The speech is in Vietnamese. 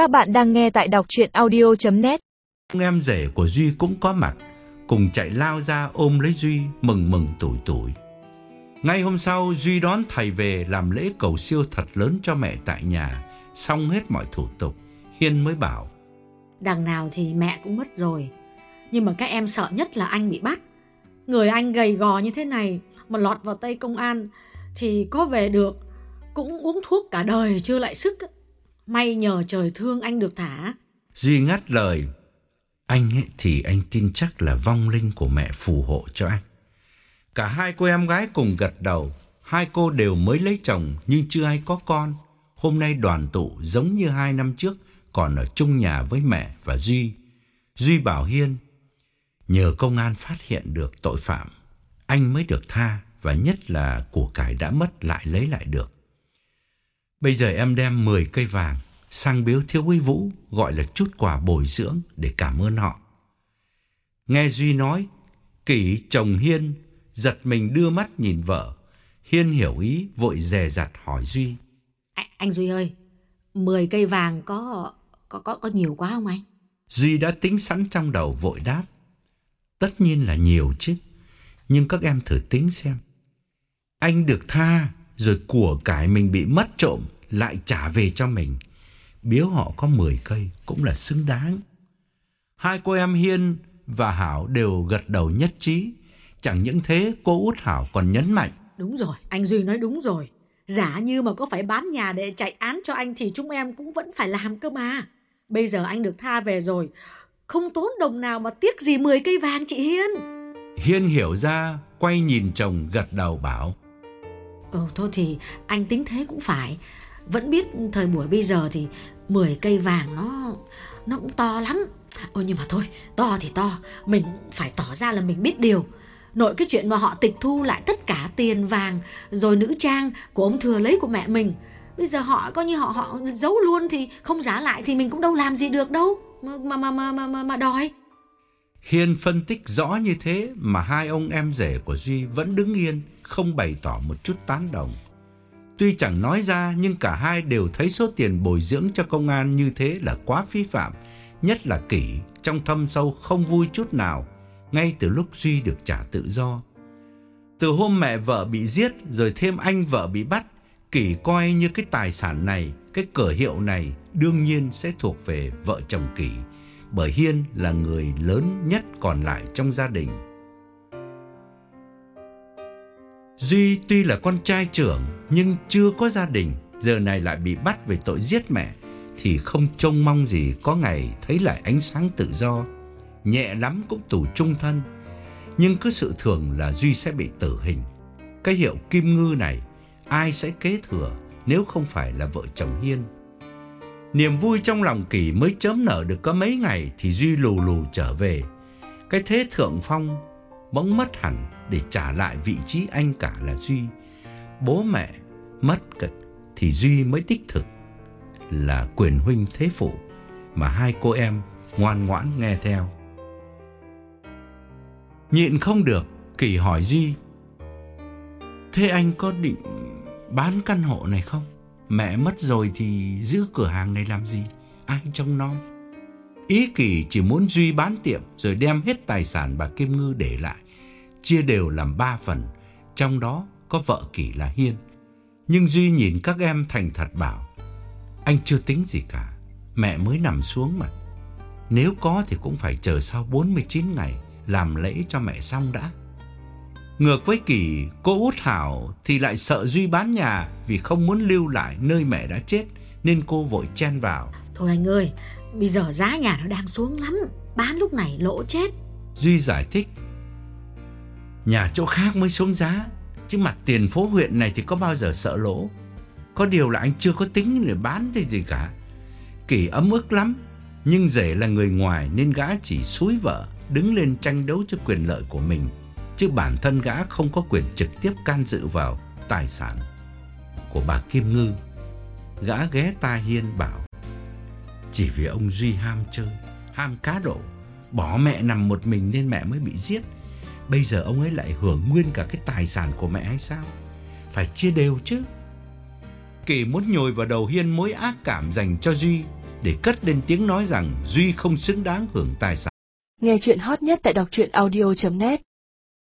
Các bạn đang nghe tại đọc chuyện audio.net Ông em rể của Duy cũng có mặt, cùng chạy lao ra ôm lấy Duy mừng mừng tuổi tuổi. Ngay hôm sau, Duy đón thầy về làm lễ cầu siêu thật lớn cho mẹ tại nhà, xong hết mọi thủ tục. Hiên mới bảo, Đằng nào thì mẹ cũng mất rồi. Nhưng mà các em sợ nhất là anh bị bắt. Người anh gầy gò như thế này mà lọt vào tay công an thì có về được. Cũng uống thuốc cả đời chưa lại sức. May nhờ trời thương anh được thả. Duy ngắt lời, anh ấy thì anh tin chắc là vong linh của mẹ phù hộ cho anh. Cả hai cô em gái cùng gật đầu, hai cô đều mới lấy chồng nhưng chưa ai có con. Hôm nay đoàn tụ giống như hai năm trước, còn ở chung nhà với mẹ và Duy. Duy bảo Hiên, nhờ công an phát hiện được tội phạm, anh mới được tha và nhất là của cải đã mất lại lấy lại được. Bây giờ em đem 10 cây vàng sang biếu thiếu úy Vũ gọi là chút quà bồi dưỡng để cảm ơn họ. Nghe Duy nói, kỷ chồng Hiên giật mình đưa mắt nhìn vợ. Hiên hiểu ý vội dè dặt hỏi Duy. À, anh Duy ơi, 10 cây vàng có có có có nhiều quá không anh? Duy đã tính sẵn trong đầu vội đáp. Tất nhiên là nhiều chứ, nhưng các em thử tính xem. Anh được tha, rồi của cải mình bị mất trộm lại trả về cho mình. Biếu họ có 10 cây cũng là xứng đáng. Hai cô em Hiên và Hảo đều gật đầu nhất trí. Chẳng những thế, cô út Hảo còn nhấn mạnh. Đúng rồi, anh Duy nói đúng rồi. Giả như mà có phải bán nhà để chạy án cho anh thì chúng em cũng vẫn phải làm cơ mà. Bây giờ anh được tha về rồi, không tốn đồng nào mà tiếc gì 10 cây vàng chị Hiên. Hiên hiểu ra, quay nhìn chồng gật đầu bảo. Ừ thôi thì anh tính thế cũng phải. Vẫn biết thời buổi bây giờ thì 10 cây vàng nó nó cũng to lắm. Ôi nhưng mà thôi, to thì to, mình phải tỏ ra là mình biết điều. Nội cái chuyện mà họ tịch thu lại tất cả tiền vàng rồi nữ trang của ông thừa lấy của mẹ mình. Bây giờ họ coi như họ họ giấu luôn thì không giá lại thì mình cũng đâu làm gì được đâu mà mà mà mà mà, mà, mà đòi. Hiên phân tích rõ như thế mà hai ông em rể của Duy vẫn đứng yên, không bày tỏ một chút tán đồng. Tuy chẳng nói ra nhưng cả hai đều thấy số tiền bồi dưỡng cho công an như thế là quá phí phạm, nhất là Kỷ trong thâm sâu không vui chút nào, ngay từ lúc Duy được trả tự do. Từ hôm mẹ vợ bị giết rồi thêm anh vợ bị bắt, Kỷ coi như cái tài sản này, cái cờ hiệu này đương nhiên sẽ thuộc về vợ chồng Kỷ, bởi Hiên là người lớn nhất còn lại trong gia đình. Duy tuy là con trai trưởng nhưng chưa có gia đình, giờ này lại bị bắt về tội giết mẹ thì không trông mong gì có ngày thấy lại ánh sáng tự do, nhẹ lắm cũng tù trung thân. Nhưng cứ sự thường là Duy sẽ bị tử hình. Cái hiệu kim ngư này ai sẽ kế thừa nếu không phải là vợ chồng Hiên? Niềm vui trong lòng Kỳ mới chớm nở được có mấy ngày thì Duy lù lù trở về. Cái thế thượng phong bỗng mất hẳn để trả lại vị trí anh cả là Duy. Bố mẹ mất cực thì Duy mới đích thực là quyền huynh thế phụ mà hai cô em ngoan ngoãn nghe theo. Nhịn không được, Kỳ hỏi Duy. Thế anh có định bán căn hộ này không? Mẹ mất rồi thì giữ cửa hàng này làm gì? Ai trông nom? Ý Kỳ chỉ muốn Duy bán tiệm rồi đem hết tài sản bà Kim Ngư để lại, chia đều làm ba phần, trong đó có vợ Kỳ là Hiên. Nhưng Duy nhìn các em thành thật bảo, anh chưa tính gì cả, mẹ mới nằm xuống mà. Nếu có thì cũng phải chờ sau 49 ngày làm lễ cho mẹ xong đã. Ngược với Kỳ, cô út Hảo thì lại sợ Duy bán nhà vì không muốn lưu lại nơi mẹ đã chết nên cô vội chen vào. Thôi anh ơi, bây giờ giá nhà nó đang xuống lắm, bán lúc này lỗ chết. Duy giải thích. Nhà chỗ khác mới xuống giá, chứ mặt tiền phố huyện này thì có bao giờ sợ lỗ. Có điều là anh chưa có tính để bán thì gì cả. Kỳ ấm ức lắm, nhưng rể là người ngoài nên gã chỉ xúi vợ đứng lên tranh đấu cho quyền lợi của mình, chứ bản thân gã không có quyền trực tiếp can dự vào tài sản của bà Kim Ngư. Gã ghé tai Hiên bảo: "Chỉ vì ông Duy ham chơi, ham cá độ, bỏ mẹ nằm một mình nên mẹ mới bị giết. Bây giờ ông ấy lại hưởng nguyên cả cái tài sản của mẹ hay sao? Phải chia đều chứ." Kỳ muốn nhồi vào đầu Hiên mối ác cảm dành cho Duy, để cất lên tiếng nói rằng Duy không xứng đáng hưởng tài sản. Nghe chuyện hot nhất tại đọc truyện audio.net